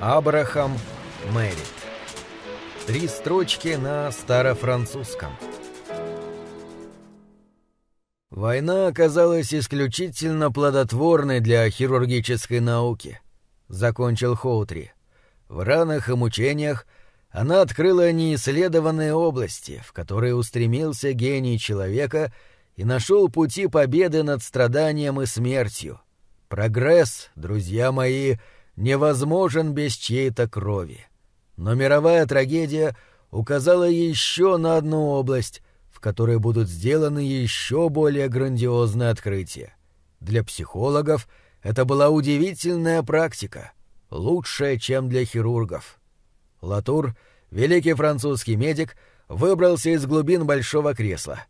Абрахам Мэри. Три строчки на старофранцузском. Война оказалась исключительно плодотворной для хирургической науки, закончил Хоутри. В ранах и мучениях она открыла неисследованные области, в которые устремился гений человека и нашел пути победы над страданием и смертью. Прогресс, друзья мои, — невозможен без чьей-то крови. Но мировая трагедия указала еще на одну область, в которой будут сделаны еще более грандиозные открытия. Для психологов это была удивительная практика, лучшая, чем для хирургов. Латур, великий французский медик, выбрался из глубин большого кресла.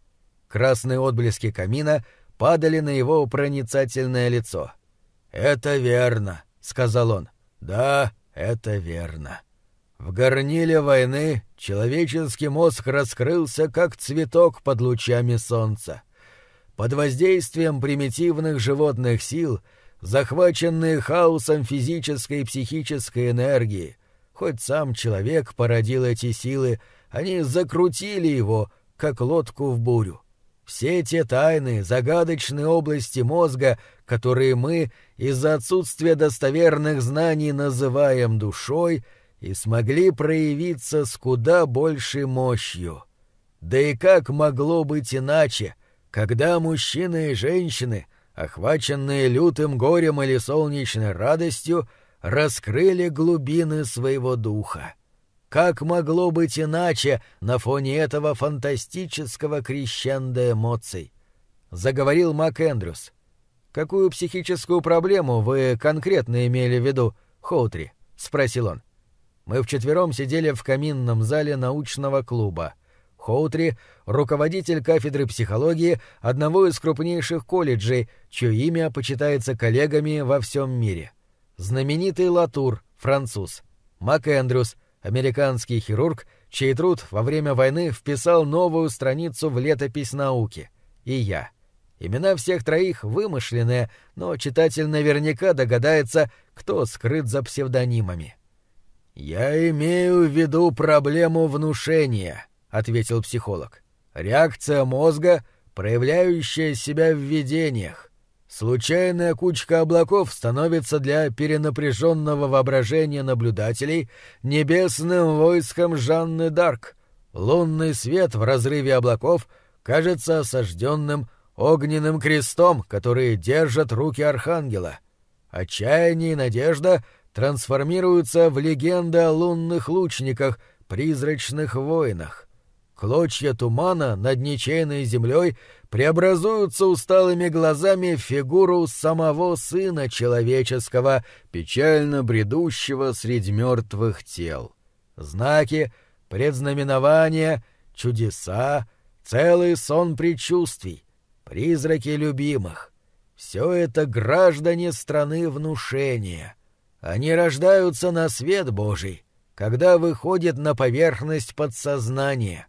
Красные отблески камина падали на его проницательное лицо. «Это верно», — сказал он. «Да, это верно. В горниле войны человеческий мозг раскрылся, как цветок под лучами солнца. Под воздействием примитивных животных сил, захваченные хаосом физической и психической энергии, хоть сам человек породил эти силы, они закрутили его, как лодку в бурю. Все те тайны, загадочные области мозга, которые мы из-за отсутствия достоверных знаний называем душой, и смогли проявиться с куда большей мощью. Да и как могло быть иначе, когда мужчины и женщины, охваченные лютым горем или солнечной радостью, раскрыли глубины своего духа? Как могло быть иначе на фоне этого фантастического крещенда эмоций? Заговорил Мак Эндрюс. «Какую психическую проблему вы конкретно имели в виду, Хоутри?» — спросил он. Мы вчетвером сидели в каминном зале научного клуба. Хоутри — руководитель кафедры психологии одного из крупнейших колледжей, чье имя почитается коллегами во всем мире. Знаменитый Латур, француз. Мак Эндрюс — американский хирург, чей труд во время войны вписал новую страницу в летопись науки. И я. Имена всех троих вымышленные, но читатель наверняка догадается, кто скрыт за псевдонимами. «Я имею в виду проблему внушения», — ответил психолог. «Реакция мозга, проявляющая себя в видениях. Случайная кучка облаков становится для перенапряженного воображения наблюдателей небесным войском Жанны Дарк. Лунный свет в разрыве облаков кажется осажденным огненным крестом, который держат руки архангела. Отчаяние и надежда трансформируются в легенды о лунных лучниках, призрачных воинах. Клочья тумана над ничейной землей преобразуются усталыми глазами в фигуру самого Сына Человеческого, печально бредущего среди мертвых тел. Знаки, предзнаменования, чудеса, целый сон предчувствий, призраки любимых — все это граждане страны внушения. Они рождаются на свет Божий, когда выходят на поверхность подсознания.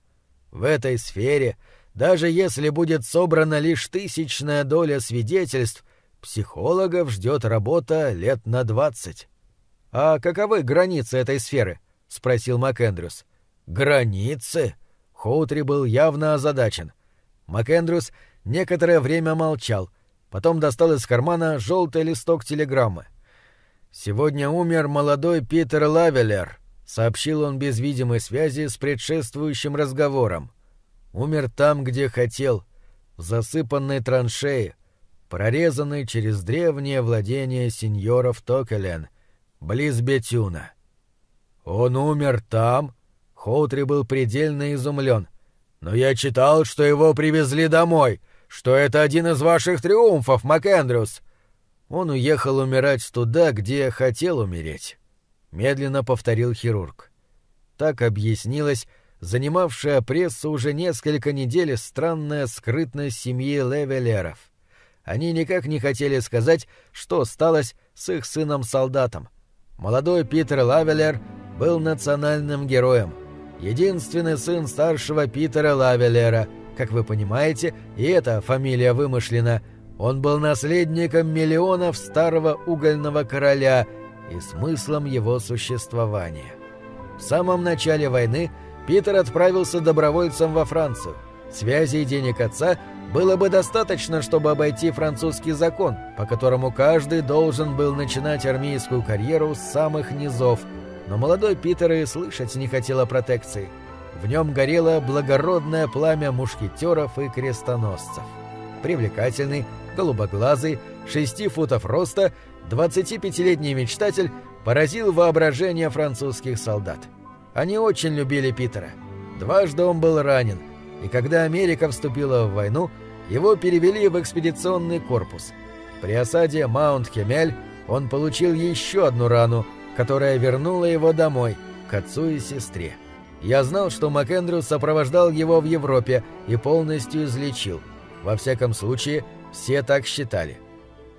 В этой сфере, даже если будет собрана лишь тысячная доля свидетельств, психологов ждет работа лет на двадцать. «А каковы границы этой сферы?» — спросил МакЭндрюс. «Границы?» Хоутри был явно озадачен. МакЭндрюс некоторое время молчал, потом достал из кармана желтый листок телеграммы. «Сегодня умер молодой Питер Лавелер», сообщил он без видимой связи с предшествующим разговором. Умер там, где хотел, в засыпанной траншее, прорезанной через древнее владение сеньоров Токелен, близ Бетюна. Он умер там? Хоутри был предельно изумлен. Но я читал, что его привезли домой, что это один из ваших триумфов, МакЭндрюс. Он уехал умирать туда, где хотел умереть. — медленно повторил хирург. Так объяснилась занимавшая прессу уже несколько недель странная скрытность семьи Левелеров. Они никак не хотели сказать, что сталось с их сыном-солдатом. Молодой Питер Лавелер был национальным героем. Единственный сын старшего Питера Лавелера. Как вы понимаете, и эта фамилия вымышлена. Он был наследником миллионов старого угольного короля — и смыслом его существования. В самом начале войны Питер отправился добровольцем во Францию. Связи и денег отца было бы достаточно, чтобы обойти французский закон, по которому каждый должен был начинать армейскую карьеру с самых низов, но молодой Питер и слышать не хотел о протекции. В нем горело благородное пламя мушкетеров и крестоносцев. Привлекательный, голубоглазый, шести футов роста, 25-летний мечтатель поразил воображение французских солдат. Они очень любили Питера. Дважды он был ранен, и когда Америка вступила в войну, его перевели в экспедиционный корпус. При осаде Маунт-Хемель он получил еще одну рану, которая вернула его домой, к отцу и сестре. Я знал, что МакЭндрю сопровождал его в Европе и полностью излечил. Во всяком случае, все так считали.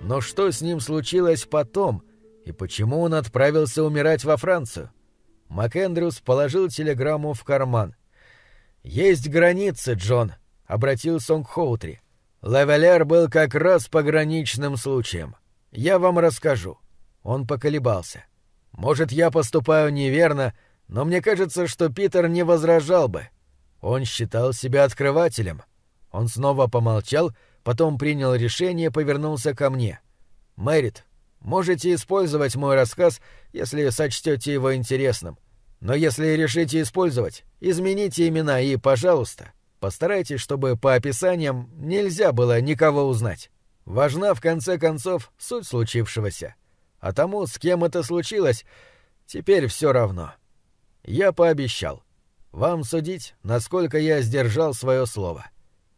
Но что с ним случилось потом, и почему он отправился умирать во Францию? МакЭндрюс положил телеграмму в карман. «Есть границы, Джон», — обратился он к Хоутри. «Лавелер был как раз пограничным случаем. Я вам расскажу». Он поколебался. «Может, я поступаю неверно, но мне кажется, что Питер не возражал бы. Он считал себя открывателем». Он снова помолчал, потом принял решение и повернулся ко мне. «Мэрит, можете использовать мой рассказ, если сочтете его интересным. Но если решите использовать, измените имена и, пожалуйста, постарайтесь, чтобы по описаниям нельзя было никого узнать. Важна, в конце концов, суть случившегося. А тому, с кем это случилось, теперь все равно. Я пообещал. Вам судить, насколько я сдержал свое слово.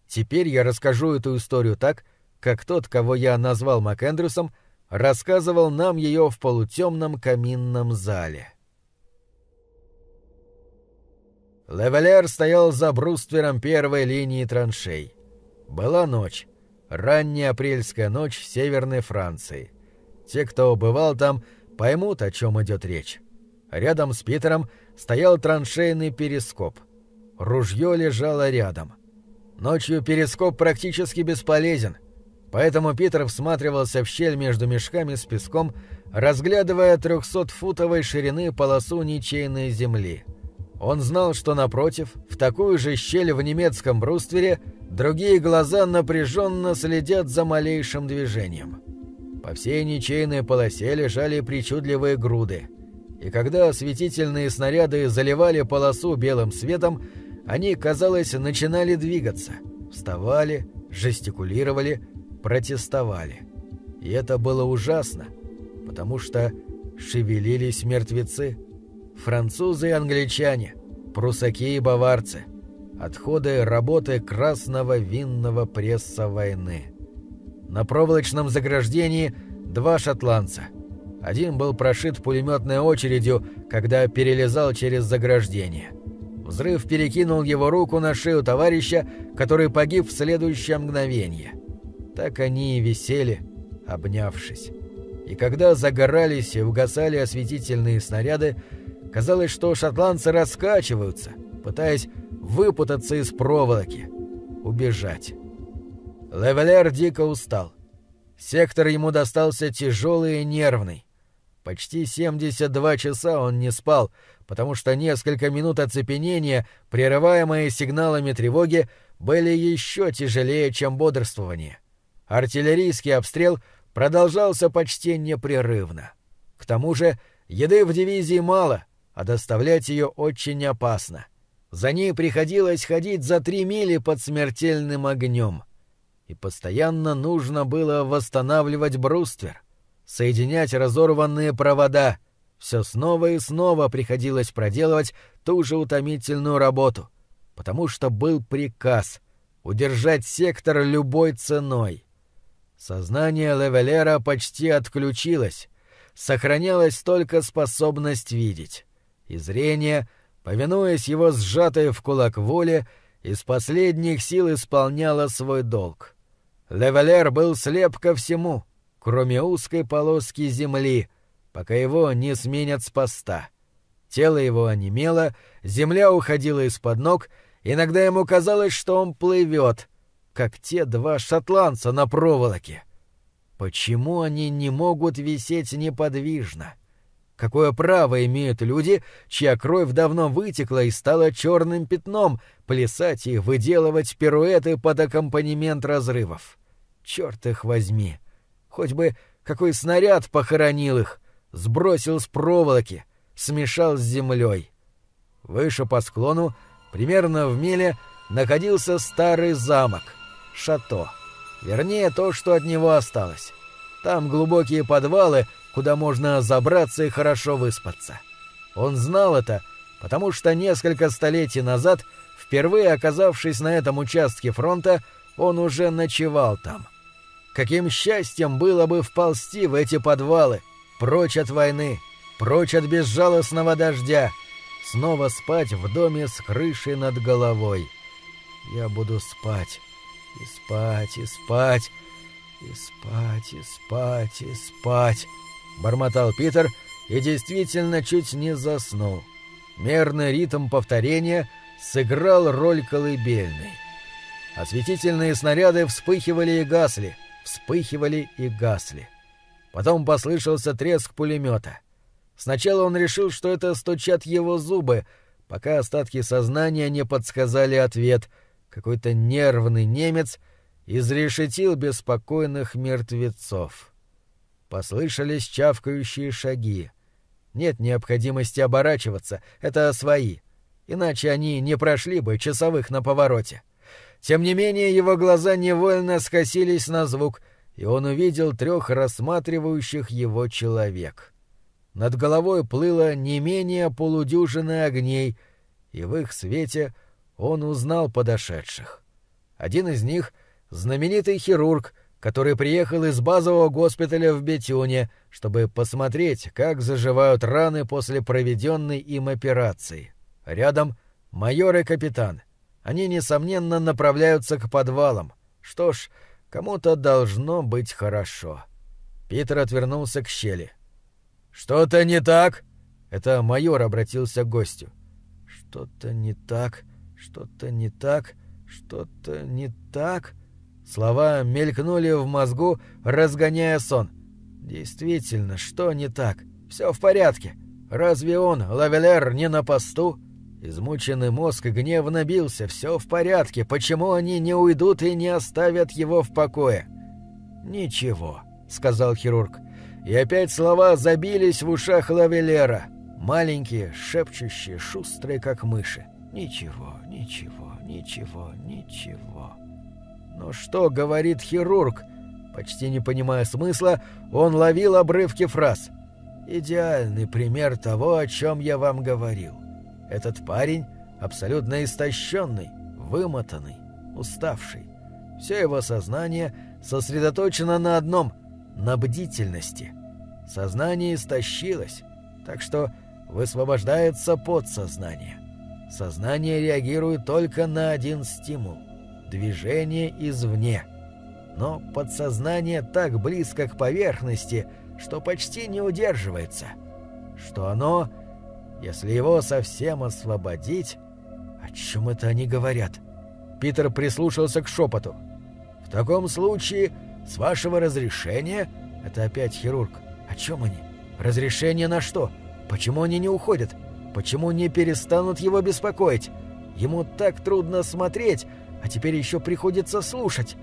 Теперь я расскажу эту историю так, как тот, кого я назвал МакЭндрюсом, рассказывал нам ее в полутемном каминном зале. Левелер стоял за бруствером первой линии траншей. Была ночь. Ранняя апрельская ночь в Северной Франции. Те, кто бывал там, поймут, о чем идет речь. Рядом с Питером стоял траншейный перископ. Ружье лежало рядом. Ночью перископ практически бесполезен, поэтому Питер всматривался в щель между мешками с песком, разглядывая трехсотфутовой ширины полосу ничейной земли. Он знал, что напротив, в такую же щель в немецком бруствере, другие глаза напряженно следят за малейшим движением. По всей ничейной полосе лежали причудливые груды. И когда осветительные снаряды заливали полосу белым светом, они, казалось, начинали двигаться, вставали, жестикулировали, протестовали. И это было ужасно, потому что шевелились мертвецы – Французы и англичане, прусаки и баварцы. Отходы работы красного винного пресса войны. На проволочном заграждении два шотландца. Один был прошит пулеметной очередью, когда перелезал через заграждение. Взрыв перекинул его руку на шею товарища, который погиб в следующее мгновение. Так они и висели, обнявшись. И когда загорались и угасали осветительные снаряды, Казалось, что шотландцы раскачиваются, пытаясь выпутаться из проволоки, убежать. Левелер дико устал. Сектор ему достался тяжелый и нервный. Почти 72 часа он не спал, потому что несколько минут оцепенения, прерываемые сигналами тревоги, были еще тяжелее, чем бодрствование. Артиллерийский обстрел продолжался почти непрерывно. К тому же еды в дивизии мало — а доставлять ее очень опасно. За ней приходилось ходить за три мили под смертельным огнем. И постоянно нужно было восстанавливать бруствер, соединять разорванные провода. Все снова и снова приходилось проделывать ту же утомительную работу, потому что был приказ удержать сектор любой ценой. Сознание Левелера почти отключилось, сохранялась только способность видеть и зрение, повинуясь его сжатой в кулак воле, из последних сил исполняло свой долг. Левелер был слеп ко всему, кроме узкой полоски земли, пока его не сменят с поста. Тело его онемело, земля уходила из-под ног, иногда ему казалось, что он плывет, как те два шотландца на проволоке. Почему они не могут висеть неподвижно? Какое право имеют люди, чья кровь давно вытекла и стала черным пятном, плясать и выделывать пируэты под аккомпанемент разрывов? Черт их возьми! Хоть бы какой снаряд похоронил их, сбросил с проволоки, смешал с землей. Выше по склону, примерно в миле, находился старый замок, шато. Вернее, то, что от него осталось. Там глубокие подвалы, куда можно забраться и хорошо выспаться. Он знал это, потому что несколько столетий назад, впервые оказавшись на этом участке фронта, он уже ночевал там. Каким счастьем было бы вползти в эти подвалы, прочь от войны, прочь от безжалостного дождя, снова спать в доме с крышей над головой. Я буду спать, и спать, и спать, и спать, и спать, и спать. — бормотал Питер и действительно чуть не заснул. Мерный ритм повторения сыграл роль колыбельной. Осветительные снаряды вспыхивали и гасли, вспыхивали и гасли. Потом послышался треск пулемета. Сначала он решил, что это стучат его зубы, пока остатки сознания не подсказали ответ. Какой-то нервный немец изрешетил беспокойных мертвецов. Послышались чавкающие шаги. Нет необходимости оборачиваться, это свои. Иначе они не прошли бы часовых на повороте. Тем не менее, его глаза невольно скосились на звук, и он увидел трех рассматривающих его человек. Над головой плыло не менее полудюжины огней, и в их свете он узнал подошедших. Один из них — знаменитый хирург — который приехал из базового госпиталя в Бетюне, чтобы посмотреть, как заживают раны после проведенной им операции. Рядом майор и капитан. Они, несомненно, направляются к подвалам. Что ж, кому-то должно быть хорошо. Питер отвернулся к щели. «Что-то не так?» Это майор обратился к гостю. «Что-то не так, что-то не так, что-то не так...» Слова мелькнули в мозгу, разгоняя сон. Действительно, что не так? Все в порядке. Разве он, Лавелер, не на посту? Измученный мозг гневно бился. Все в порядке. Почему они не уйдут и не оставят его в покое? Ничего, сказал хирург. И опять слова забились в ушах Лавелера. Маленькие, шепчущие, шустрые, как мыши. Ничего, ничего, ничего, ничего. Но что говорит хирург? Почти не понимая смысла, он ловил обрывки фраз. Идеальный пример того, о чем я вам говорил. Этот парень абсолютно истощенный, вымотанный, уставший. Все его сознание сосредоточено на одном — на бдительности. Сознание истощилось, так что высвобождается подсознание. Сознание реагирует только на один стимул — движение извне. Но подсознание так близко к поверхности, что почти не удерживается. Что оно, если его совсем освободить... О чем это они говорят? Питер прислушался к шепоту. «В таком случае, с вашего разрешения...» Это опять хирург. «О чем они? Разрешение на что? Почему они не уходят? Почему не перестанут его беспокоить? Ему так трудно смотреть, а теперь еще приходится слушать.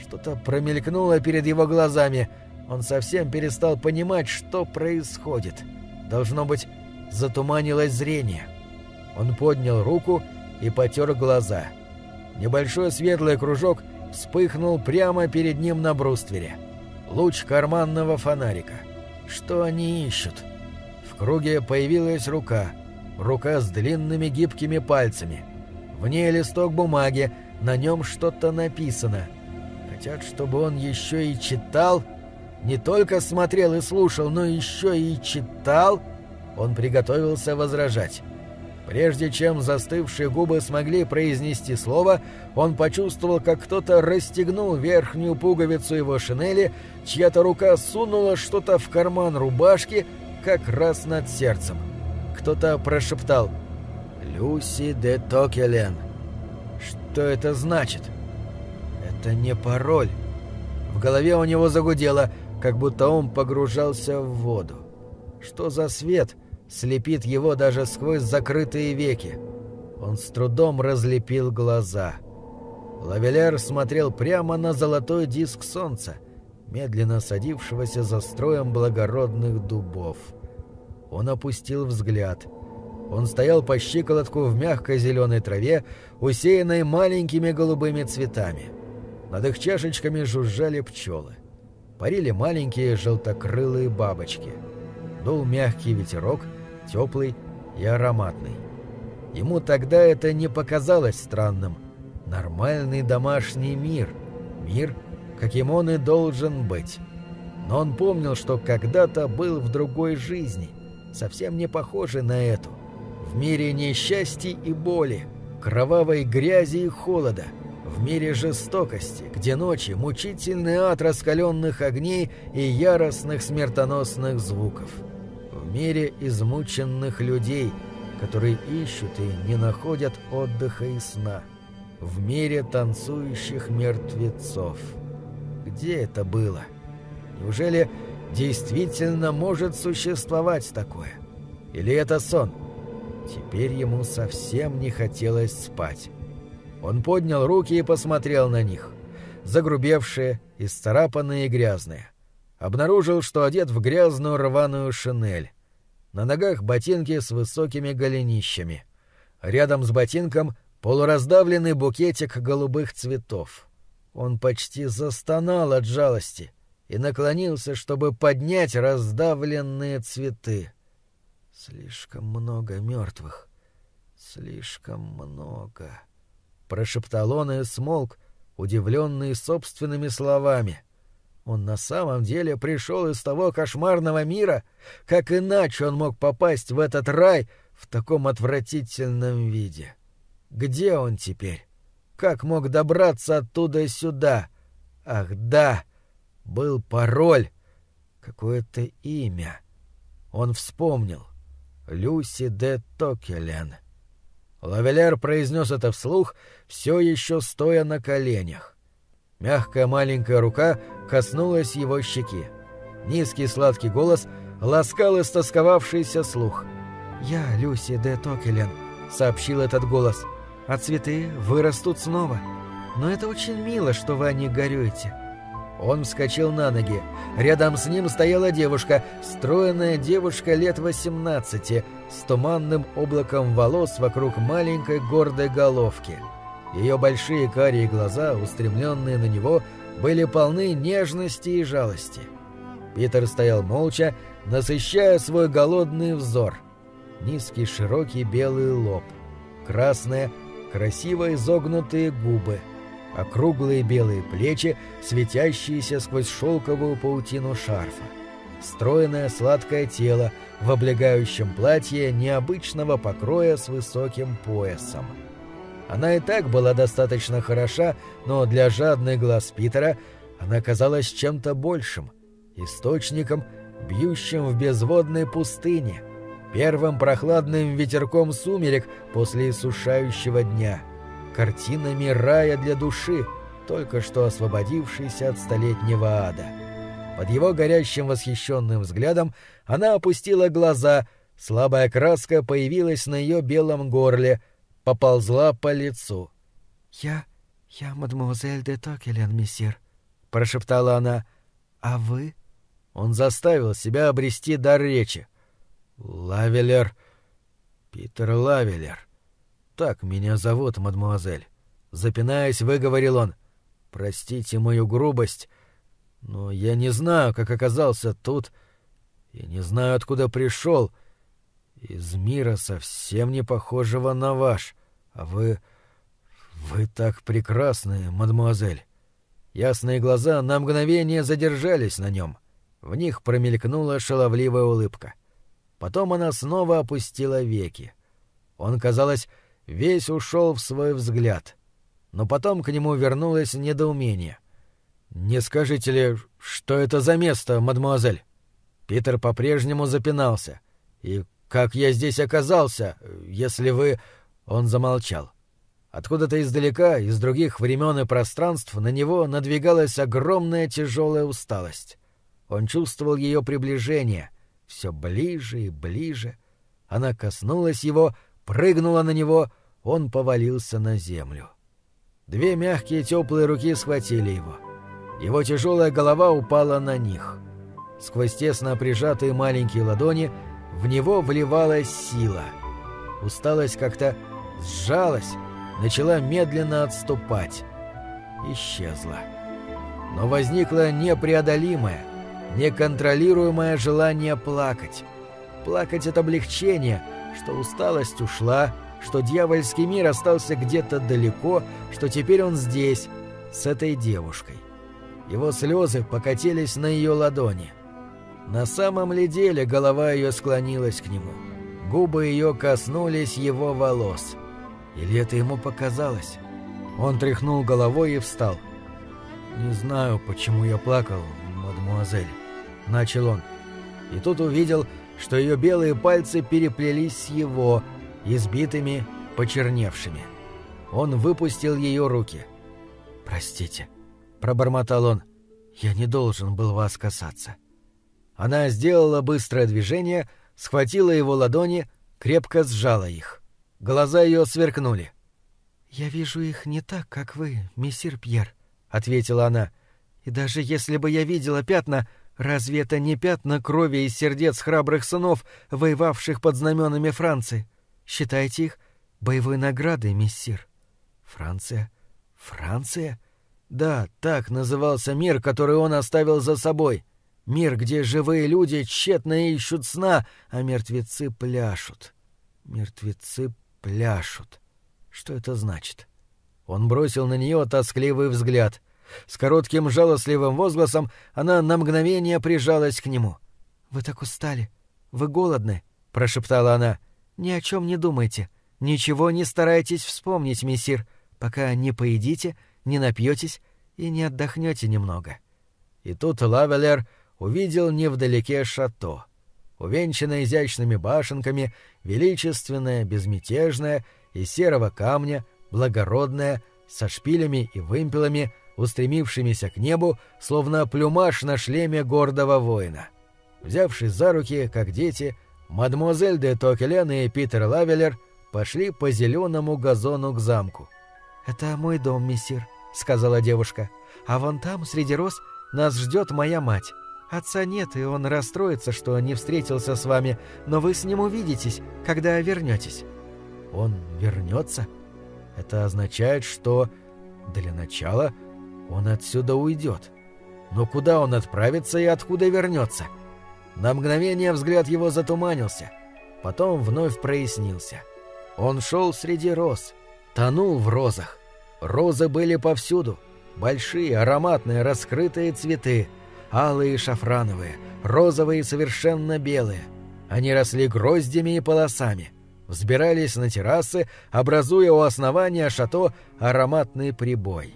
Что-то промелькнуло перед его глазами. Он совсем перестал понимать, что происходит. Должно быть, затуманилось зрение. Он поднял руку и потер глаза. Небольшой светлый кружок вспыхнул прямо перед ним на бруствере. Луч карманного фонарика. Что они ищут? В круге появилась рука. Рука с длинными гибкими пальцами. В ней листок бумаги, на нем что-то написано. Хотят, чтобы он еще и читал, не только смотрел и слушал, но еще и читал. Он приготовился возражать. Прежде чем застывшие губы смогли произнести слово, он почувствовал, как кто-то расстегнул верхнюю пуговицу его шинели, чья-то рука сунула что-то в карман рубашки, как раз над сердцем. Кто-то прошептал «Люси де Токелен». Что это значит? Это не пароль. В голове у него загудело, как будто он погружался в воду. Что за свет слепит его даже сквозь закрытые веки? Он с трудом разлепил глаза. Лавелер смотрел прямо на золотой диск солнца, медленно садившегося за строем благородных дубов. Он опустил взгляд. Он стоял по щиколотку в мягкой зеленой траве, усеянной маленькими голубыми цветами. Над их чашечками жужжали пчелы. Парили маленькие желтокрылые бабочки. Дул мягкий ветерок, теплый и ароматный. Ему тогда это не показалось странным. Нормальный домашний мир. Мир, каким он и должен быть. Но он помнил, что когда-то был в другой жизни, совсем не похожей на эту. В мире несчастья и боли, кровавой грязи и холода, в мире жестокости, где ночи — мучительный ад раскаленных огней и яростных смертоносных звуков. Мире измученных людей, которые ищут и не находят отдыха и сна. В мире танцующих мертвецов. Где это было? Неужели действительно может существовать такое? Или это сон? Теперь ему совсем не хотелось спать. Он поднял руки и посмотрел на них. Загрубевшие, исцарапанные и грязные. Обнаружил, что одет в грязную рваную шинель. На ногах ботинки с высокими голенищами. Рядом с ботинком полураздавленный букетик голубых цветов. Он почти застонал от жалости и наклонился, чтобы поднять раздавленные цветы. Слишком много мертвых. Слишком много. Прошептал он и смолк, удивленный собственными словами. Он на самом деле пришел из того кошмарного мира? Как иначе он мог попасть в этот рай в таком отвратительном виде? Где он теперь? Как мог добраться оттуда сюда? Ах, да! Был пароль. Какое-то имя. Он вспомнил. Люси де Токелен. Лавелер произнес это вслух, все еще стоя на коленях. Мягкая маленькая рука коснулась его щеки. Низкий сладкий голос ласкал истосковавшийся слух. «Я Люси де Токелен», — сообщил этот голос. «А цветы вырастут снова. Но это очень мило, что вы о них горюете. Он вскочил на ноги. Рядом с ним стояла девушка, стройная девушка лет 18, с туманным облаком волос вокруг маленькой гордой головки. Ее большие карие глаза, устремленные на него, были полны нежности и жалости. Питер стоял молча, насыщая свой голодный взор. Низкий широкий белый лоб, красные, красиво изогнутые губы — округлые белые плечи, светящиеся сквозь шелковую паутину шарфа. Стройное сладкое тело в облегающем платье необычного покроя с высоким поясом. Она и так была достаточно хороша, но для жадных глаз Питера она казалась чем-то большим, источником, бьющим в безводной пустыне, первым прохладным ветерком сумерек после иссушающего дня — картинами рая для души, только что освободившейся от столетнего ада. Под его горящим восхищенным взглядом она опустила глаза, слабая краска появилась на ее белом горле, поползла по лицу. «Я... я мадемуазель де Токелен, мессир», — прошептала она. «А вы?» Он заставил себя обрести дар речи. «Лавелер... Питер Лавелер». «Так меня зовут, мадмуазель». Запинаясь, выговорил он. «Простите мою грубость, но я не знаю, как оказался тут, и не знаю, откуда пришел. Из мира совсем не похожего на ваш. А вы... вы так прекрасны, мадмуазель». Ясные глаза на мгновение задержались на нем. В них промелькнула шаловливая улыбка. Потом она снова опустила веки. Он, казалось, весь ушел в свой взгляд. Но потом к нему вернулось недоумение. «Не скажите ли, что это за место, мадемуазель?» Питер по-прежнему запинался. «И как я здесь оказался, если вы...» Он замолчал. Откуда-то издалека, из других времен и пространств, на него надвигалась огромная тяжелая усталость. Он чувствовал ее приближение, Все ближе и ближе. Она коснулась его, прыгнула на него, он повалился на землю. Две мягкие теплые руки схватили его. Его тяжелая голова упала на них. Сквозь тесно прижатые маленькие ладони в него вливалась сила. Усталость как-то сжалась, начала медленно отступать. Исчезла. Но возникло непреодолимое, неконтролируемое желание плакать. Плакать от облегчения, что усталость ушла, что дьявольский мир остался где-то далеко, что теперь он здесь, с этой девушкой. Его слезы покатились на ее ладони. На самом ли деле голова ее склонилась к нему? Губы ее коснулись его волос. Или это ему показалось? Он тряхнул головой и встал. «Не знаю, почему я плакал, мадемуазель», — начал он. И тут увидел, что ее белые пальцы переплелись с его, избитыми, почерневшими. Он выпустил ее руки. «Простите», — пробормотал он, — «я не должен был вас касаться». Она сделала быстрое движение, схватила его ладони, крепко сжала их. Глаза ее сверкнули. «Я вижу их не так, как вы, мессир Пьер», — ответила она. «И даже если бы я видела пятна, разве это не пятна крови из сердец храбрых сынов, воевавших под знаменами Франции? Считайте их боевой наградой, мессир». «Франция? Франция?» Да, так назывался мир, который он оставил за собой. Мир, где живые люди тщетно ищут сна, а мертвецы пляшут. Мертвецы пляшут. Что это значит? Он бросил на нее тоскливый взгляд. С коротким жалостливым возгласом она на мгновение прижалась к нему. «Вы так устали. Вы голодны», — прошептала она. «Ни о чем не думайте. Ничего не старайтесь вспомнить, мессир, пока не поедите, не напьетесь и не отдохнете немного». И тут Лавелер увидел невдалеке шато. Увенчанное изящными башенками, величественное, безмятежное, из серого камня, благородное, со шпилями и вымпелами, устремившимися к небу, словно плюмаж на шлеме гордого воина. Взявшись за руки, как дети, мадемуазель де Токелен и Питер Лавелер пошли по зеленому газону к замку. «Это мой дом, мессир», — сказала девушка. «А вон там, среди роз, нас ждет моя мать. Отца нет, и он расстроится, что не встретился с вами, но вы с ним увидитесь, когда вернетесь». «Он вернется? Это означает, что для начала он отсюда уйдет. Но куда он отправится и откуда вернется?» На мгновение взгляд его затуманился, потом вновь прояснился. Он шел среди роз, тонул в розах. Розы были повсюду, большие, ароматные, раскрытые цветы — алые и шафрановые, розовые и совершенно белые. Они росли гроздями и полосами, взбирались на террасы, образуя у основания шато ароматный прибой.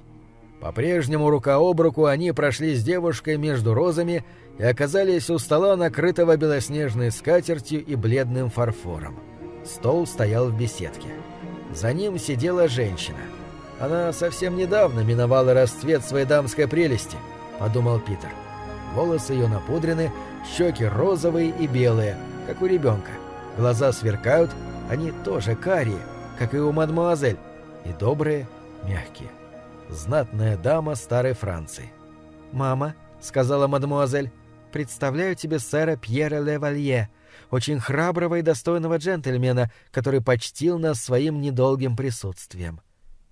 По-прежнему рука об руку они прошли с девушкой между розами и оказались у стола, накрытого белоснежной скатертью и бледным фарфором. Стол стоял в беседке. За ним сидела женщина. Она совсем недавно миновала расцвет своей дамской прелести, подумал Питер. Волосы ее напудрены, щеки розовые и белые, как у ребенка. Глаза сверкают, они тоже карие, как и у мадмуазель, и добрые, мягкие. Знатная дама старой Франции. «Мама», — сказала мадмуазель, — «представляю тебе сэра Пьера Левалье, очень храброго и достойного джентльмена, который почтил нас своим недолгим присутствием».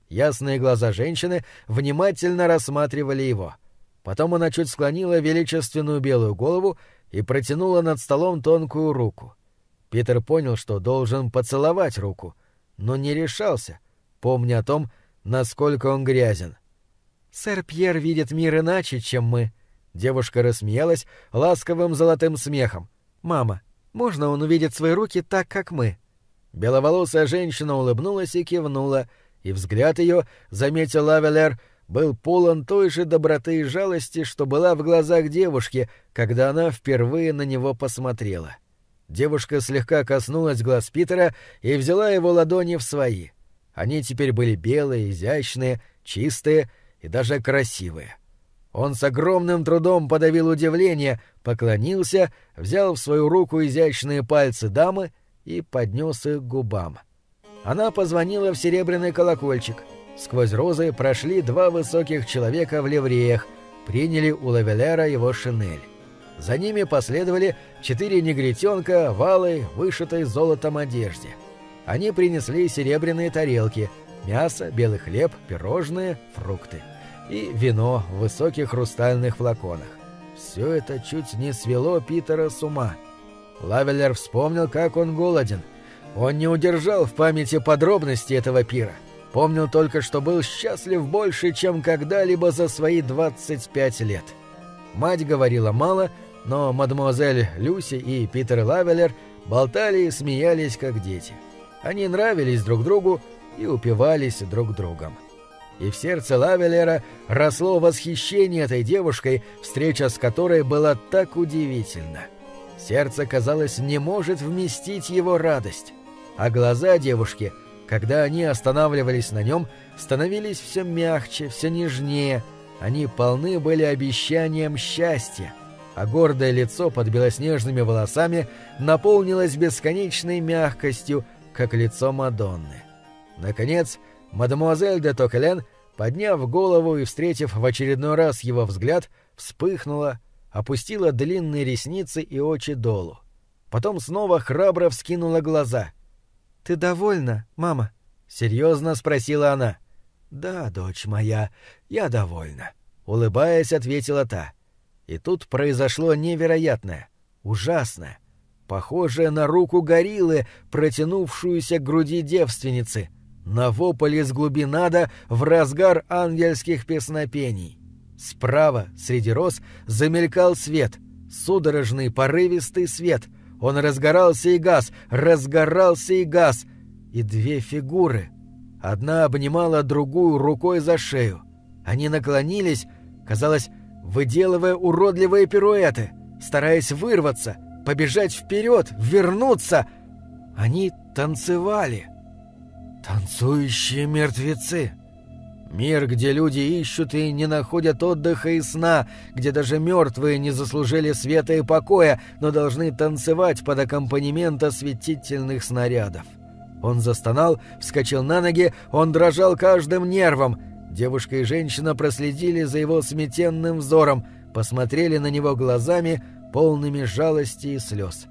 Ясные глаза женщины внимательно рассматривали его — Потом она чуть склонила величественную белую голову и протянула над столом тонкую руку. Питер понял, что должен поцеловать руку, но не решался, помня о том, насколько он грязен. «Сэр Пьер видит мир иначе, чем мы», — девушка рассмеялась ласковым золотым смехом. «Мама, можно он увидит свои руки так, как мы?» Беловолосая женщина улыбнулась и кивнула, и взгляд ее, заметил Лавелер, — был полон той же доброты и жалости, что была в глазах девушки, когда она впервые на него посмотрела. Девушка слегка коснулась глаз Питера и взяла его ладони в свои. Они теперь были белые, изящные, чистые и даже красивые. Он с огромным трудом подавил удивление, поклонился, взял в свою руку изящные пальцы дамы и поднес их к губам. Она позвонила в серебряный колокольчик. Сквозь розы прошли два высоких человека в ливреях, приняли у Лавелера его шинель. За ними последовали четыре негритенка в алой, вышитой золотом одежде. Они принесли серебряные тарелки, мясо, белый хлеб, пирожные, фрукты и вино в высоких хрустальных флаконах. Все это чуть не свело Питера с ума. Лавеллер вспомнил, как он голоден. Он не удержал в памяти подробности этого пира. Помнил только, что был счастлив больше, чем когда-либо за свои 25 лет. Мать говорила мало, но мадемуазель Люси и Питер Лавеллер болтали и смеялись, как дети. Они нравились друг другу и упивались друг другом. — и в сердце Лавелера росло восхищение этой девушкой, встреча с которой была так удивительна. Сердце, казалось, не может вместить его радость, а глаза девушки, когда они останавливались на нем, становились все мягче, все нежнее, они полны были обещанием счастья, а гордое лицо под белоснежными волосами наполнилось бесконечной мягкостью, как лицо Мадонны. Наконец, Мадемуазель де Токелен, подняв голову и встретив в очередной раз его взгляд, вспыхнула, опустила длинные ресницы и очи долу. Потом снова храбро вскинула глаза. «Ты довольна, мама?» — серьезно спросила она. «Да, дочь моя, я довольна», — улыбаясь, ответила та. И тут произошло невероятное, ужасное, похожее на руку гориллы, протянувшуюся к груди девственницы — на вопль из глубин ада в разгар ангельских песнопений. Справа, среди роз, замелькал свет, судорожный порывистый свет. Он разгорался и газ, разгорался и газ. И две фигуры. Одна обнимала другую рукой за шею. Они наклонились, казалось, выделывая уродливые пируэты, стараясь вырваться, побежать вперед, вернуться. Они танцевали. Танцующие мертвецы. Мир, где люди ищут и не находят отдыха и сна, где даже мертвые не заслужили света и покоя, но должны танцевать под аккомпанемент осветительных снарядов. Он застонал, вскочил на ноги, он дрожал каждым нервом. Девушка и женщина проследили за его сметенным взором, посмотрели на него глазами, полными жалости и слез.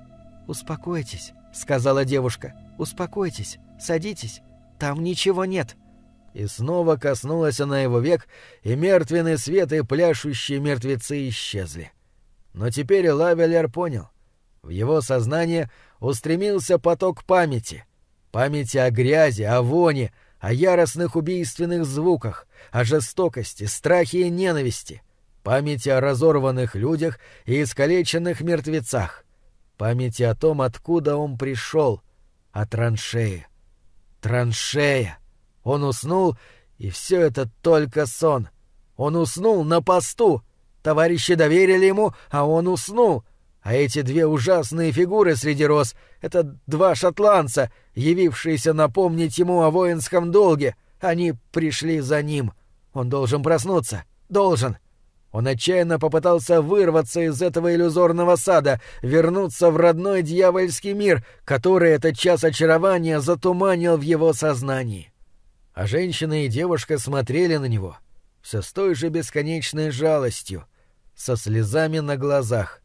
«Успокойтесь», — сказала девушка. «Успокойтесь, садитесь». Там ничего нет». И снова коснулась она его век, и мертвенный свет и пляшущие мертвецы исчезли. Но теперь Лавелер понял. В его сознание устремился поток памяти. Памяти о грязи, о воне, о яростных убийственных звуках, о жестокости, страхе и ненависти. Памяти о разорванных людях и искалеченных мертвецах. Памяти о том, откуда он пришел, о траншее. Траншея. Он уснул, и все это только сон. Он уснул на посту. Товарищи доверили ему, а он уснул. А эти две ужасные фигуры среди роз — это два шотландца, явившиеся напомнить ему о воинском долге. Они пришли за ним. Он должен проснуться. Должен. Он отчаянно попытался вырваться из этого иллюзорного сада, вернуться в родной дьявольский мир, который этот час очарования затуманил в его сознании. А женщина и девушка смотрели на него, все с той же бесконечной жалостью, со слезами на глазах.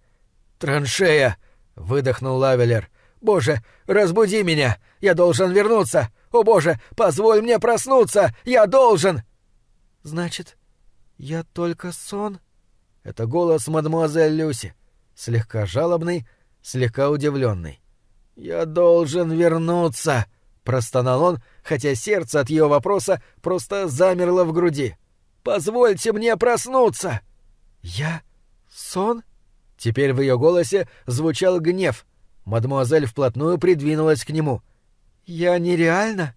«Траншея!» — выдохнул Лавелер. «Боже, разбуди меня! Я должен вернуться! О, Боже, позволь мне проснуться! Я должен!» «Значит, «Я только сон?» Это голос мадемуазель Люси, слегка жалобный, слегка удивленный. «Я должен вернуться!» — простонал он, хотя сердце от ее вопроса просто замерло в груди. «Позвольте мне проснуться!» «Я? Сон?» Теперь в ее голосе звучал гнев. Мадемуазель вплотную придвинулась к нему. «Я нереально?»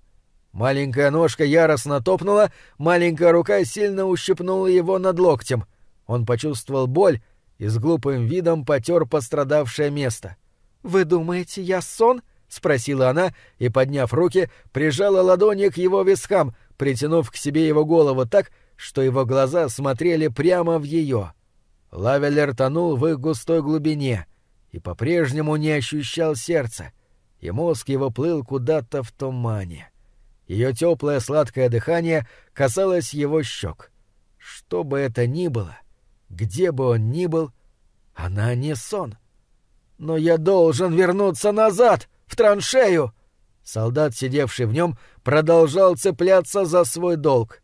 Маленькая ножка яростно топнула, маленькая рука сильно ущипнула его над локтем. Он почувствовал боль и с глупым видом потер пострадавшее место. «Вы думаете, я сон?» — спросила она и, подняв руки, прижала ладони к его вискам, притянув к себе его голову так, что его глаза смотрели прямо в ее. Лавелер тонул в их густой глубине и по-прежнему не ощущал сердца, и мозг его плыл куда-то в тумане. Ее теплое сладкое дыхание касалось его щек. Что бы это ни было, где бы он ни был, она не сон. «Но я должен вернуться назад, в траншею!» Солдат, сидевший в нем, продолжал цепляться за свой долг.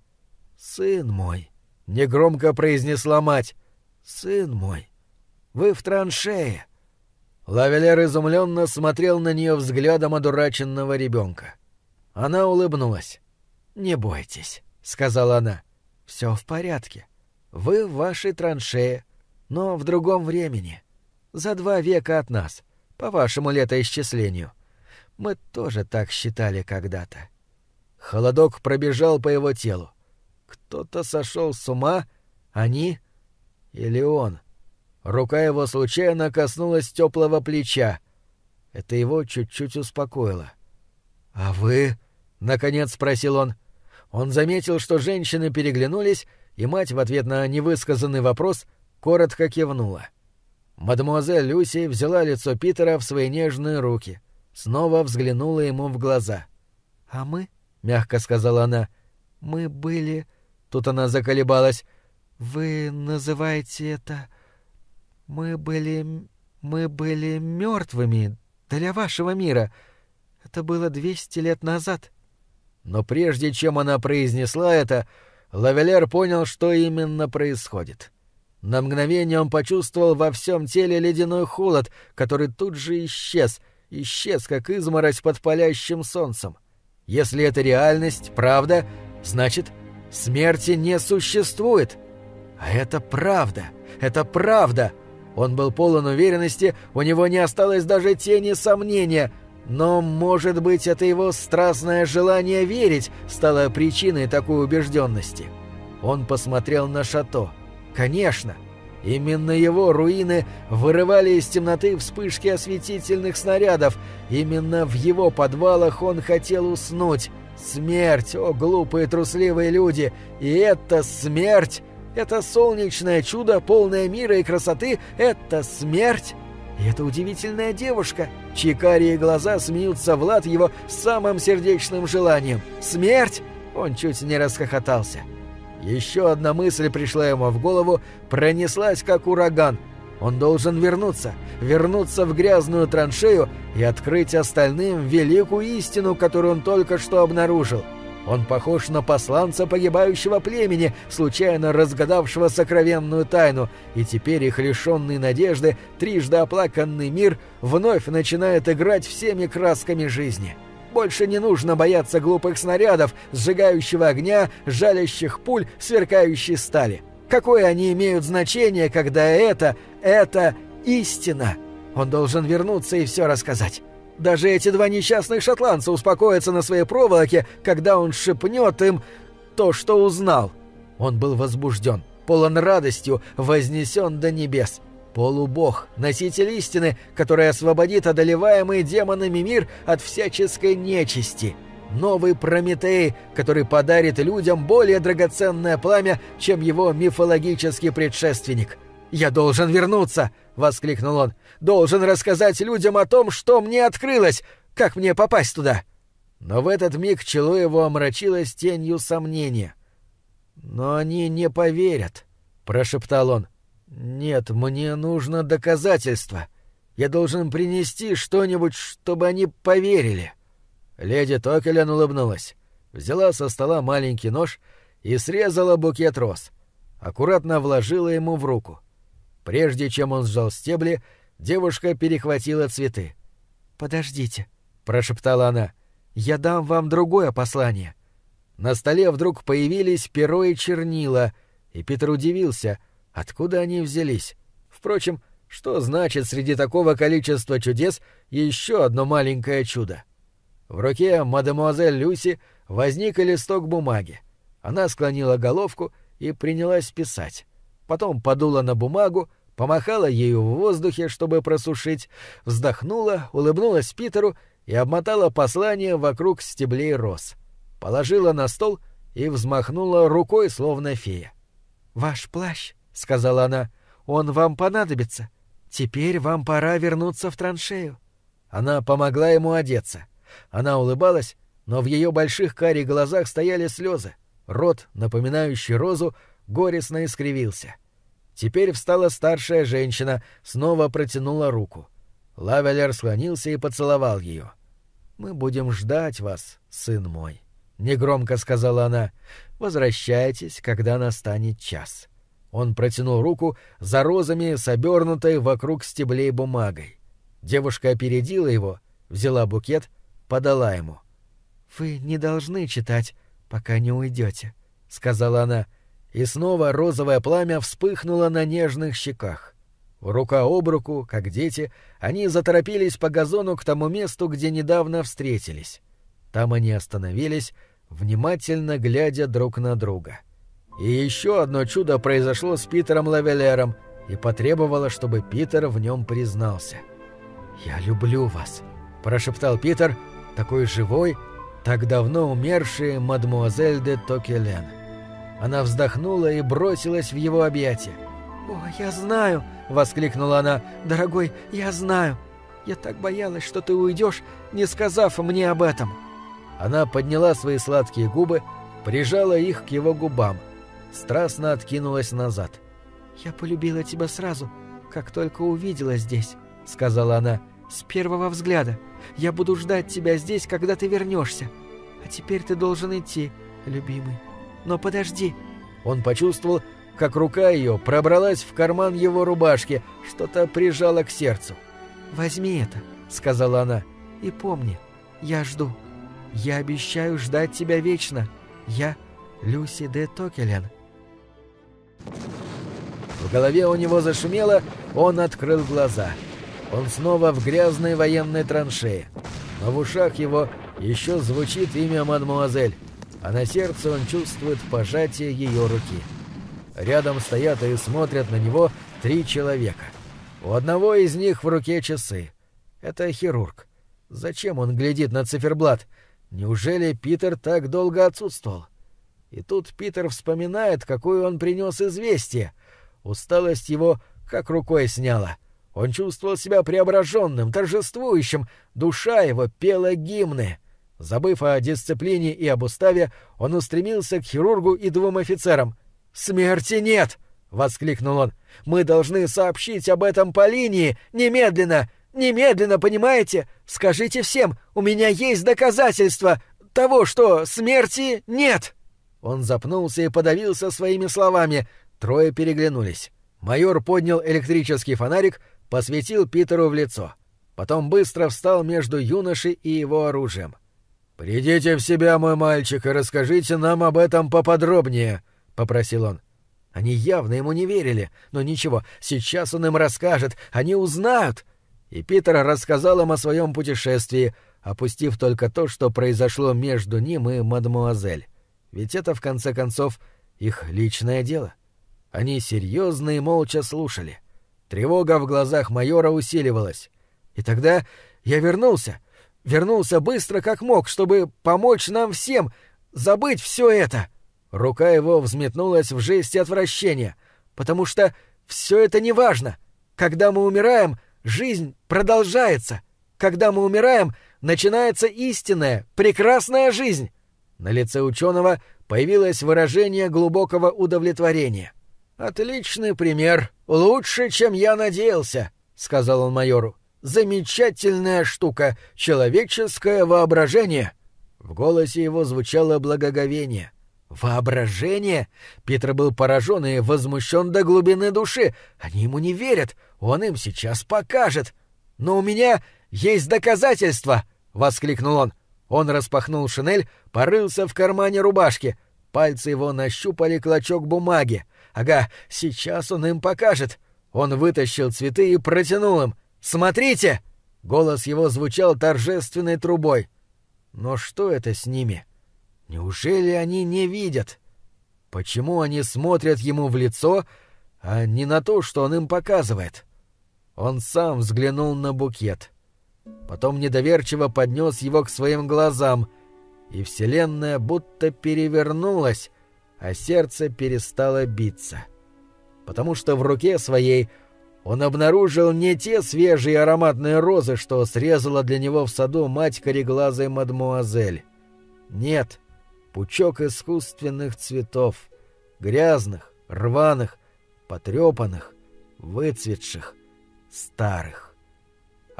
«Сын мой», — негромко произнесла мать, — «сын мой, вы в траншее». Лавелер изумленно смотрел на нее взглядом одураченного ребенка. Она улыбнулась. «Не бойтесь», — сказала она. «Все в порядке. Вы в вашей траншее, но в другом времени. За два века от нас, по вашему летоисчислению. Мы тоже так считали когда-то. Холодок пробежал по его телу. Кто-то сошел с ума, они или он. Рука его случайно коснулась теплого плеча. Это его чуть-чуть успокоило. «А вы?» — наконец спросил он. Он заметил, что женщины переглянулись, и мать в ответ на невысказанный вопрос коротко кивнула. Мадемуазель Люси взяла лицо Питера в свои нежные руки — снова взглянула ему в глаза. «А мы?» — мягко сказала она. «Мы были...» Тут она заколебалась. «Вы называете это... Мы были... Мы были мертвыми для вашего мира. Это было двести лет назад». Но прежде чем она произнесла это, Лавелер понял, что именно происходит. На мгновение он почувствовал во всем теле ледяной холод, который тут же исчез — исчез, как изморозь под палящим солнцем. Если это реальность, правда, значит, смерти не существует. А это правда, это правда. Он был полон уверенности, у него не осталось даже тени сомнения, но, может быть, это его страстное желание верить стало причиной такой убежденности. Он посмотрел на шато. Конечно, — Именно его руины вырывали из темноты вспышки осветительных снарядов. Именно в его подвалах он хотел уснуть. Смерть, о глупые трусливые люди! И это смерть! Это солнечное чудо, полное мира и красоты! Это смерть! И эта удивительная девушка, чьи карие глаза смеются в лад его самым сердечным желанием. Смерть! Он чуть не расхохотался. Еще одна мысль пришла ему в голову, пронеслась как ураган. Он должен вернуться, вернуться в грязную траншею и открыть остальным великую истину, которую он только что обнаружил. Он похож на посланца погибающего племени, случайно разгадавшего сокровенную тайну, и теперь их лишенный надежды, трижды оплаканный мир вновь начинает играть всеми красками жизни. — больше не нужно бояться глупых снарядов, сжигающего огня, жалящих пуль, сверкающей стали. Какое они имеют значение, когда это, это истина? Он должен вернуться и все рассказать. Даже эти два несчастных шотландца успокоятся на своей проволоке, когда он шепнет им то, что узнал. Он был возбужден, полон радостью, вознесен до небес. Полубог, носитель истины, который освободит одолеваемый демонами мир от всяческой нечисти. Новый Прометей, который подарит людям более драгоценное пламя, чем его мифологический предшественник. «Я должен вернуться!» — воскликнул он. «Должен рассказать людям о том, что мне открылось! Как мне попасть туда?» Но в этот миг чело его омрачилось тенью сомнения. «Но они не поверят», — прошептал он. «Нет, мне нужно доказательство. Я должен принести что-нибудь, чтобы они поверили». Леди Токелен улыбнулась, взяла со стола маленький нож и срезала букет роз. Аккуратно вложила ему в руку. Прежде чем он сжал стебли, девушка перехватила цветы. «Подождите», — прошептала она, — «я дам вам другое послание». На столе вдруг появились перо и чернила, и Питер удивился — Откуда они взялись? Впрочем, что значит среди такого количества чудес еще одно маленькое чудо? В руке мадемуазель Люси возник листок бумаги. Она склонила головку и принялась писать. Потом подула на бумагу, помахала ею в воздухе, чтобы просушить, вздохнула, улыбнулась Питеру и обмотала послание вокруг стеблей роз. Положила на стол и взмахнула рукой, словно фея. «Ваш плащ», — сказала она, — «он вам понадобится. Теперь вам пора вернуться в траншею». Она помогла ему одеться. Она улыбалась, но в ее больших карих глазах стояли слезы. Рот, напоминающий розу, горестно искривился. Теперь встала старшая женщина, снова протянула руку. Лавелер склонился и поцеловал ее. «Мы будем ждать вас, сын мой», — негромко сказала она. «Возвращайтесь, когда настанет час». Он протянул руку за розами с вокруг стеблей бумагой. Девушка опередила его, взяла букет, подала ему. «Вы не должны читать, пока не уйдете», — сказала она, и снова розовое пламя вспыхнуло на нежных щеках. Рука об руку, как дети, они заторопились по газону к тому месту, где недавно встретились. Там они остановились, внимательно глядя друг на друга. И еще одно чудо произошло с Питером Лавелером и потребовало, чтобы Питер в нем признался. «Я люблю вас», — прошептал Питер, такой живой, так давно умерший мадмуазель де Токелен. Она вздохнула и бросилась в его объятия. «О, я знаю!» — воскликнула она. «Дорогой, я знаю! Я так боялась, что ты уйдешь, не сказав мне об этом!» Она подняла свои сладкие губы, прижала их к его губам, страстно откинулась назад. «Я полюбила тебя сразу, как только увидела здесь», — сказала она, — «с первого взгляда. Я буду ждать тебя здесь, когда ты вернешься. А теперь ты должен идти, любимый. Но подожди». Он почувствовал, как рука ее пробралась в карман его рубашки, что-то прижало к сердцу. «Возьми это», — сказала она, — «и помни, я жду. Я обещаю ждать тебя вечно. Я Люси де Токелен». В голове у него зашумело, он открыл глаза. Он снова в грязной военной траншее. Но в ушах его еще звучит имя мадмуазель, а на сердце он чувствует пожатие ее руки. Рядом стоят и смотрят на него три человека. У одного из них в руке часы. Это хирург. Зачем он глядит на циферблат? Неужели Питер так долго отсутствовал? И тут Питер вспоминает, какое он принес известие. Усталость его как рукой сняла. Он чувствовал себя преображенным, торжествующим, душа его пела гимны. Забыв о дисциплине и об уставе, он устремился к хирургу и двум офицерам. «Смерти нет!» — воскликнул он. «Мы должны сообщить об этом по линии! Немедленно! Немедленно, понимаете? Скажите всем, у меня есть доказательства того, что смерти нет!» Он запнулся и подавился своими словами. Трое переглянулись. Майор поднял электрический фонарик, посветил Питеру в лицо. Потом быстро встал между юношей и его оружием. «Придите в себя, мой мальчик, и расскажите нам об этом поподробнее», — попросил он. Они явно ему не верили, но ничего, сейчас он им расскажет, они узнают. И Питер рассказал им о своем путешествии, опустив только то, что произошло между ним и мадмуазель. Ведь это, в конце концов, их личное дело. Они серьезно и молча слушали. Тревога в глазах майора усиливалась. И тогда я вернулся. Вернулся быстро, как мог, чтобы помочь нам всем забыть все это. Рука его взметнулась в жесте отвращения, потому что все это не важно. Когда мы умираем, жизнь продолжается. Когда мы умираем, начинается истинная, прекрасная жизнь. На лице ученого появилось выражение глубокого удовлетворения. «Отличный пример. Лучше, чем я надеялся», — сказал он майору. «Замечательная штука. Человеческое воображение». В голосе его звучало благоговение. Воображение? Питер был поражен и возмущен до глубины души. Они ему не верят. Он им сейчас покажет. Но у меня есть доказательства! воскликнул он. Он распахнул шинель, порылся в кармане рубашки. Пальцы его нащупали клочок бумаги. Ага, сейчас он им покажет. Он вытащил цветы и протянул им. «Смотрите!» Голос его звучал торжественной трубой. Но что это с ними? — Неужели они не видят? Почему они смотрят ему в лицо, а не на то, что он им показывает? Он сам взглянул на букет. Потом недоверчиво поднес его к своим глазам. и Вселенная будто перевернулась, а сердце перестало биться. Потому что в руке своей он обнаружил не те свежие ароматные розы, что срезала для него в саду мать кореглазой мадмуазель. Нет, пучок искусственных цветов, грязных, рваных, потрепанных, выцветших, старых.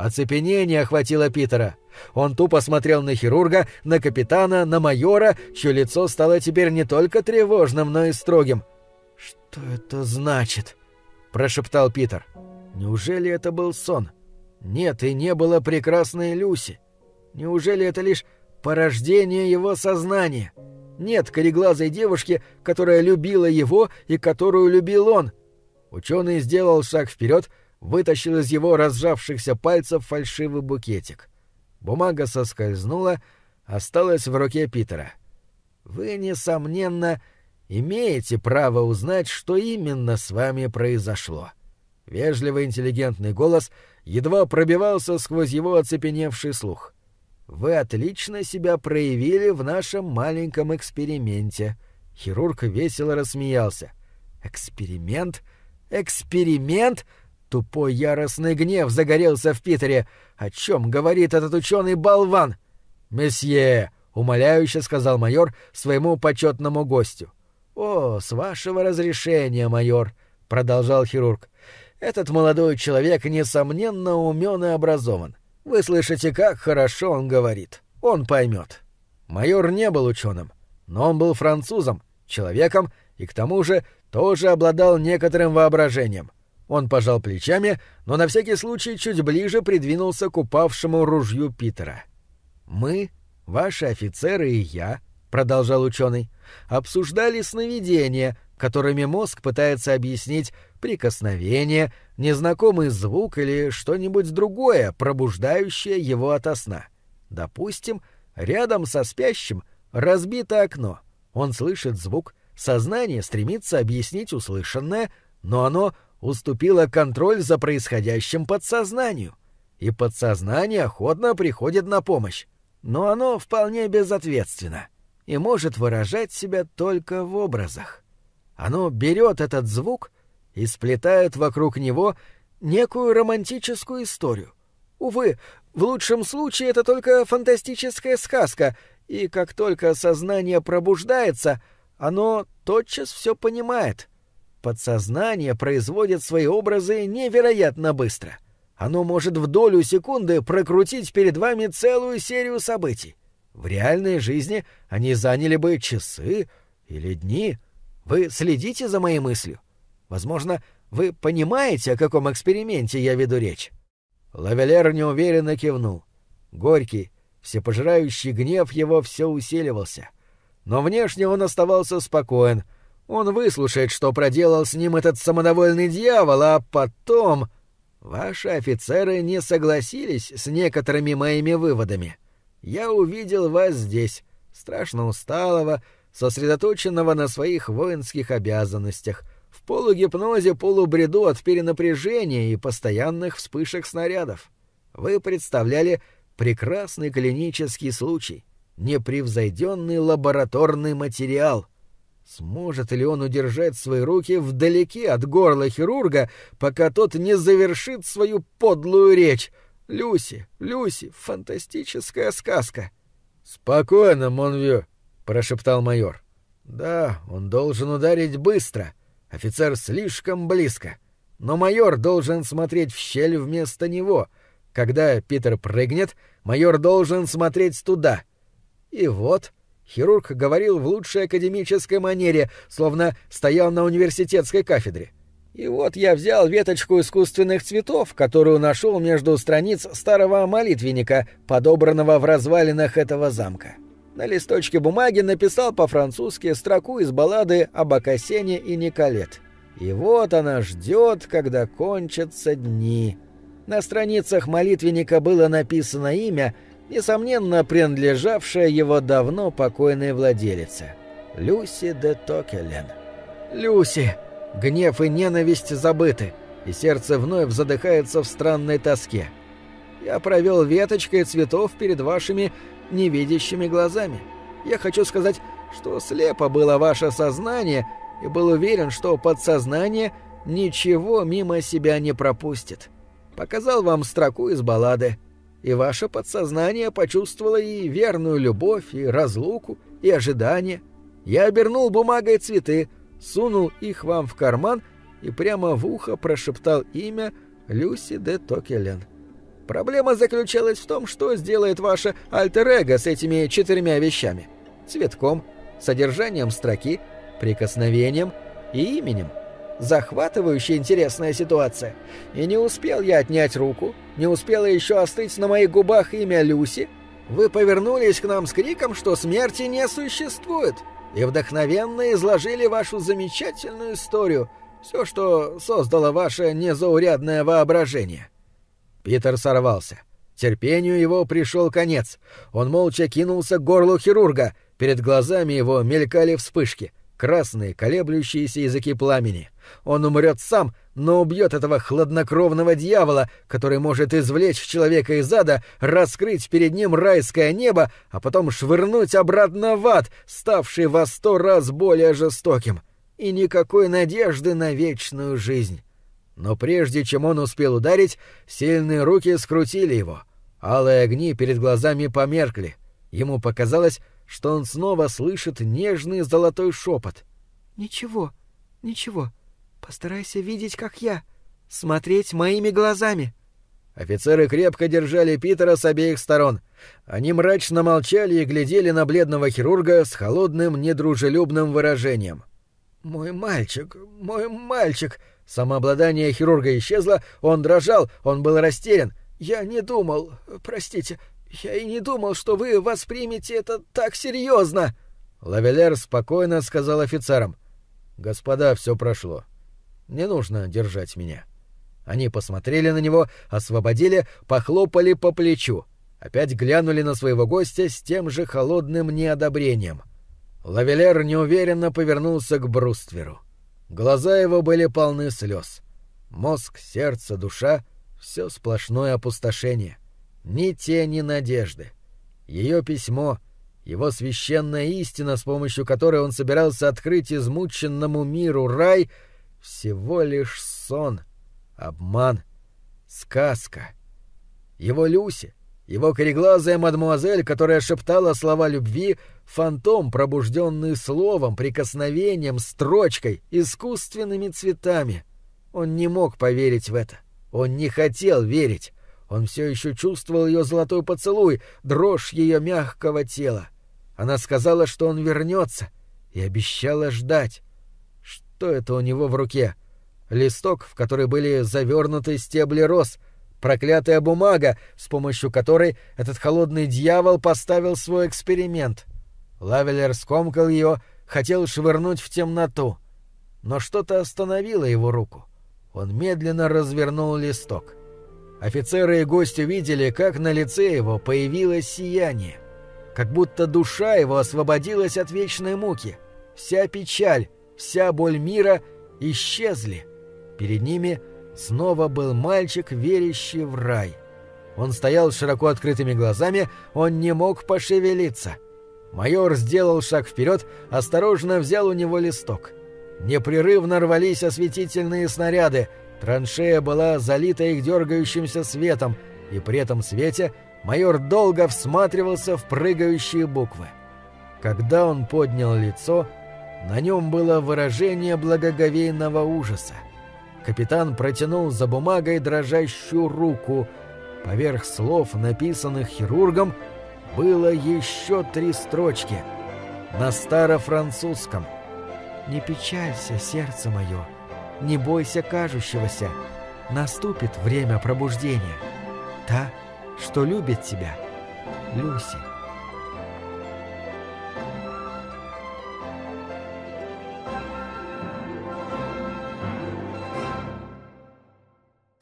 Оцепенение охватило Питера. Он тупо смотрел на хирурга, на капитана, на майора, чье лицо стало теперь не только тревожным, но и строгим. «Что это значит?» — прошептал Питер. «Неужели это был сон? Нет, и не было прекрасной Люси. Неужели это лишь порождение его сознания? Нет кореглазой девушки, которая любила его и которую любил он. Ученый сделал шаг вперед, вытащил из его разжавшихся пальцев фальшивый букетик. Бумага соскользнула, осталась в руке Питера. «Вы, несомненно, имеете право узнать, что именно с вами произошло». Вежливый интеллигентный голос едва пробивался сквозь его оцепеневший слух. «Вы отлично себя проявили в нашем маленьком эксперименте». Хирург весело рассмеялся. «Эксперимент? «Эксперимент?» Тупой яростный гнев загорелся в Питере. О чем говорит этот ученый болван? «Месье!» — умоляюще сказал майор своему почетному гостю. «О, с вашего разрешения, майор!» — продолжал хирург. «Этот молодой человек, несомненно, умен и образован. Вы слышите, как хорошо он говорит. Он поймет». Майор не был ученым, но он был французом, человеком и, к тому же, тоже обладал некоторым воображением. Он пожал плечами, но на всякий случай чуть ближе придвинулся к упавшему ружью Питера. «Мы, ваши офицеры и я», — продолжал ученый, — «обсуждали сновидения, которыми мозг пытается объяснить прикосновение, незнакомый звук или что-нибудь другое, пробуждающее его ото сна. Допустим, рядом со спящим разбито окно. Он слышит звук, Сознание стремится объяснить услышанное, но оно уступило контроль за происходящим подсознанию. И подсознание охотно приходит на помощь. Но оно вполне безответственно и может выражать себя только в образах. Оно берет этот звук и сплетает вокруг него некую романтическую историю. Увы, в лучшем случае это только фантастическая сказка, и как только сознание пробуждается — оно тотчас все понимает. Подсознание производит свои образы невероятно быстро. Оно может в долю секунды прокрутить перед вами целую серию событий. В реальной жизни они заняли бы часы или дни. Вы следите за моей мыслью? Возможно, вы понимаете, о каком эксперименте я веду речь?» Лавелер неуверенно кивнул. Горький, всепожирающий гнев его все усиливался — но внешне он оставался спокоен. Он выслушает, что проделал с ним этот самодовольный дьявол, а потом... Ваши офицеры не согласились с некоторыми моими выводами. Я увидел вас здесь, страшно усталого, сосредоточенного на своих воинских обязанностях, в полугипнозе, полубреду от перенапряжения и постоянных вспышек снарядов. Вы представляли прекрасный клинический случай непревзойденный лабораторный материал. Сможет ли он удержать свои руки вдалеке от горла хирурга, пока тот не завершит свою подлую речь? Люси, Люси, фантастическая сказка. Спокойно, Монвью, прошептал майор. Да, он должен ударить быстро. Офицер слишком близко. Но майор должен смотреть в щель вместо него. Когда Питер прыгнет, майор должен смотреть туда — и вот, хирург говорил в лучшей академической манере, словно стоял на университетской кафедре. И вот я взял веточку искусственных цветов, которую нашел между страниц старого молитвенника, подобранного в развалинах этого замка. На листочке бумаги написал по-французски строку из баллады об Акасене и Николет. И вот она ждет, когда кончатся дни. На страницах молитвенника было написано имя — несомненно принадлежавшая его давно покойной владелице — Люси де Токелен. «Люси!» Гнев и ненависть забыты, и сердце вновь задыхается в странной тоске. Я провел веточкой цветов перед вашими невидящими глазами. Я хочу сказать, что слепо было ваше сознание и был уверен, что подсознание ничего мимо себя не пропустит. Показал вам строку из баллады, и ваше подсознание почувствовало и верную любовь, и разлуку, и ожидание. Я обернул бумагой цветы, сунул их вам в карман и прямо в ухо прошептал имя Люси де Токелен. Проблема заключалась в том, что сделает ваше альтер-эго с этими четырьмя вещами. Цветком, содержанием строки, прикосновением и именем. Захватывающая интересная ситуация. И не успел я отнять руку, не успело еще остыть на моих губах имя Люси, вы повернулись к нам с криком, что смерти не существует, и вдохновенно изложили вашу замечательную историю, все, что создало ваше незаурядное воображение. Питер сорвался. Терпению его пришел конец. Он молча кинулся к горлу хирурга. Перед глазами его мелькали вспышки. Красные, колеблющиеся языки пламени. Он умрет сам, но убьет этого хладнокровного дьявола, который может извлечь человека из ада, раскрыть перед ним райское небо, а потом швырнуть обратно в ад, ставший во сто раз более жестоким. И никакой надежды на вечную жизнь. Но прежде чем он успел ударить, сильные руки скрутили его. Алые огни перед глазами померкли. Ему показалось, что он снова слышит нежный золотой шепот. «Ничего, ничего. Постарайся видеть, как я. Смотреть моими глазами». Офицеры крепко держали Питера с обеих сторон. Они мрачно молчали и глядели на бледного хирурга с холодным, недружелюбным выражением. «Мой мальчик, мой мальчик!» Самообладание хирурга исчезло, он дрожал, он был растерян. «Я не думал, простите, я и не думал, что вы воспримете это так серьезно!» Лавелер спокойно сказал офицерам. «Господа, все прошло. Не нужно держать меня». Они посмотрели на него, освободили, похлопали по плечу. Опять глянули на своего гостя с тем же холодным неодобрением. Лавелер неуверенно повернулся к брустверу. Глаза его были полны слез. Мозг, сердце, душа — все сплошное опустошение. Ни тени надежды. Ее письмо, его священная истина, с помощью которой он собирался открыть измученному миру рай, всего лишь сон, обман, сказка. Его Люси, его кореглазая мадмуазель, которая шептала слова любви, фантом, пробужденный словом, прикосновением, строчкой, искусственными цветами. Он не мог поверить в это. Он не хотел верить. Он все еще чувствовал ее золотой поцелуй, дрожь ее мягкого тела. Она сказала, что он вернется, и обещала ждать. Что это у него в руке? Листок, в который были завернуты стебли роз — проклятая бумага, с помощью которой этот холодный дьявол поставил свой эксперимент. Лавелер скомкал ее, хотел швырнуть в темноту. Но что-то остановило его руку. Он медленно развернул листок. Офицеры и гости видели, как на лице его появилось сияние. Как будто душа его освободилась от вечной муки. Вся печаль, вся боль мира исчезли. Перед ними — снова был мальчик, верящий в рай. Он стоял широко открытыми глазами, он не мог пошевелиться. Майор сделал шаг вперед, осторожно взял у него листок. Непрерывно рвались осветительные снаряды, траншея была залита их дергающимся светом, и при этом свете майор долго всматривался в прыгающие буквы. Когда он поднял лицо, на нем было выражение благоговейного ужаса. Капитан протянул за бумагой дрожащую руку. Поверх слов, написанных хирургом, было еще три строчки. На старофранцузском. «Не печалься, сердце мое, не бойся кажущегося. Наступит время пробуждения. Та, что любит тебя, Люси».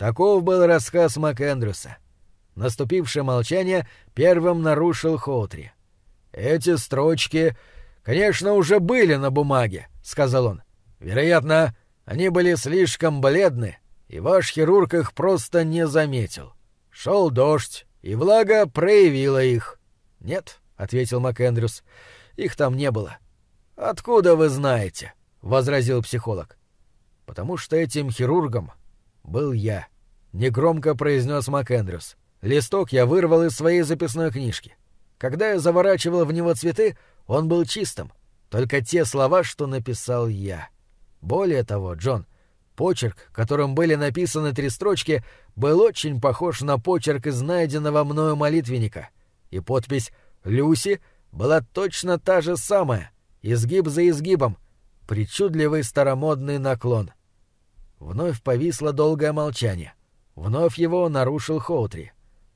Таков был рассказ МакЭндрюса. Наступившее молчание первым нарушил Хоутри. «Эти строчки, конечно, уже были на бумаге», — сказал он. «Вероятно, они были слишком бледны, и ваш хирург их просто не заметил. Шел дождь, и влага проявила их». «Нет», — ответил МакЭндрюс, — Их там не было. Откуда вы знаете? возразил психолог. Потому что этим хирургом был я, негромко произнес МакЭндрюс. Листок я вырвал из своей записной книжки. Когда я заворачивал в него цветы, он был чистым. Только те слова, что написал я. Более того, Джон, почерк, которым были написаны три строчки, был очень похож на почерк из найденного мною молитвенника. И подпись «Люси» была точно та же самая, изгиб за изгибом, причудливый старомодный наклон. Вновь повисло долгое молчание. Вновь его нарушил Хоутри.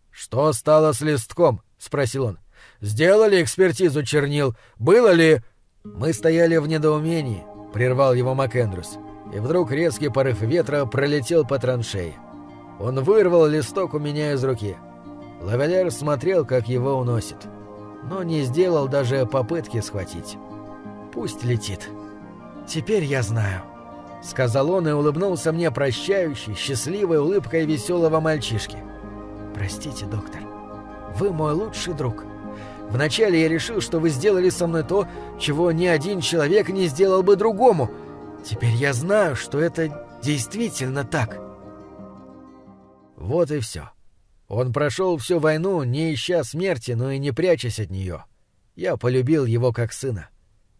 «Что стало с листком?» — спросил он. «Сделали экспертизу чернил? Было ли...» «Мы стояли в недоумении», — прервал его МакЭндрюс. И вдруг резкий порыв ветра пролетел по траншеи. Он вырвал листок у меня из руки. Лавелер смотрел, как его уносит. Но не сделал даже попытки схватить. «Пусть летит. Теперь я знаю», — сказал он и улыбнулся мне прощающей, счастливой улыбкой веселого мальчишки. «Простите, доктор, вы мой лучший друг. Вначале я решил, что вы сделали со мной то, чего ни один человек не сделал бы другому. Теперь я знаю, что это действительно так». Вот и все. Он прошел всю войну, не ища смерти, но и не прячась от нее. Я полюбил его как сына.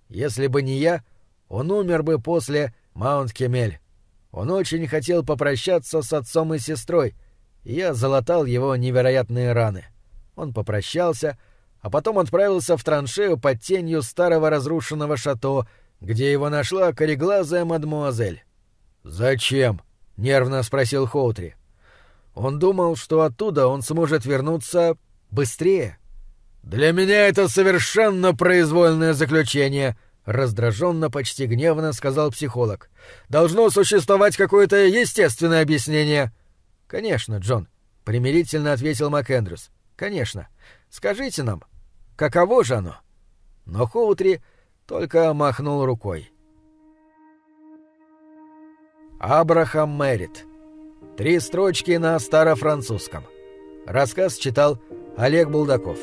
Если бы не я, он умер бы после Маунт-Кемель. Он очень хотел попрощаться с отцом и сестрой, и я залатал его невероятные раны. Он попрощался, а потом отправился в траншею под тенью старого разрушенного шато, где его нашла кореглазая мадмуазель. «Зачем?» — нервно спросил Хоутри. Он думал, что оттуда он сможет вернуться быстрее. «Для меня это совершенно произвольное заключение», — раздраженно, почти гневно сказал психолог. «Должно существовать какое-то естественное объяснение». «Конечно, Джон», — примирительно ответил МакЭндрюс. «Конечно. Скажите нам, каково же оно?» Но Хоутри только махнул рукой. Абрахам Мэрит. Три строчки на старофранцузском. Рассказ читал Олег Булдаков.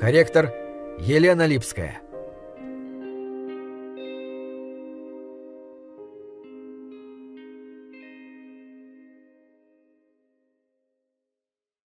Корректор Елена Липская.